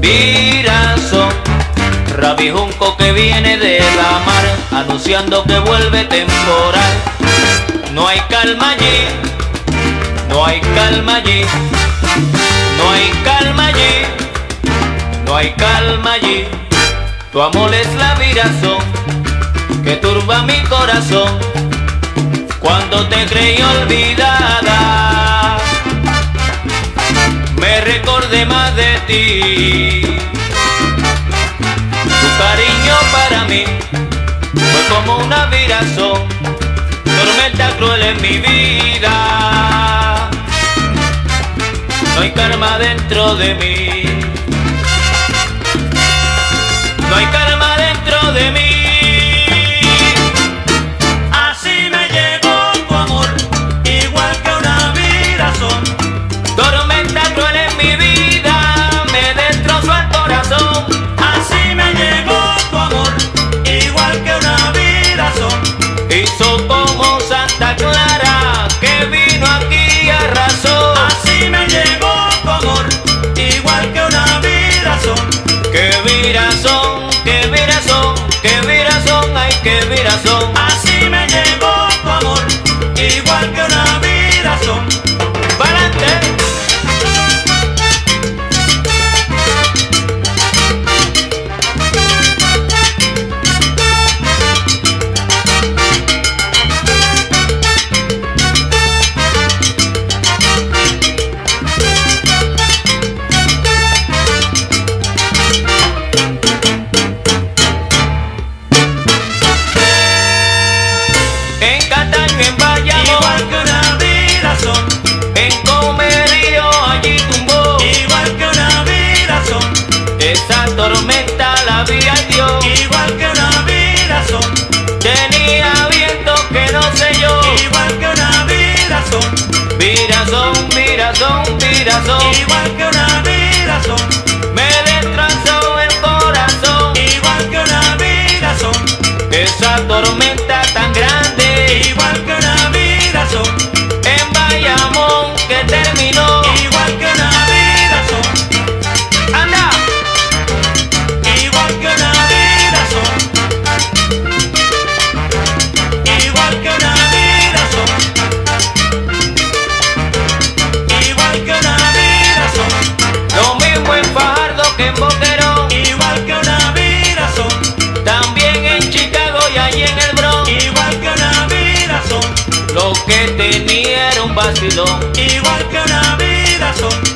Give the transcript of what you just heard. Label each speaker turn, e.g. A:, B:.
A: Virazo, rabijunco que viene de la mar, anunciando que vuelve temporal. No hay calma allí, no hay calma allí, no hay calma allí, no hay calma allí. Tu amor es la virazón que turba mi corazón cuando te creí olvidada. Recordé más de ti. Tu cariño para mí fue como una virazón, tormenta cruel en mi vida. No hay karma dentro de mí.
B: Igual que una virazón,
A: Tenía viento que no sé yo.
B: igual que una virazón,
A: Virazón, virazón, virazón.
B: igual que una virazón,
A: Me destrozó el corazón.
B: igual que una virazón,
A: Esa tormenta tan grande. en Boquerón,
B: igual que una virazón.
A: También en Chicago y allí en el Bronx,
B: igual que una virazón.
A: Lo que tenía era un vacilón, igual que una virazón.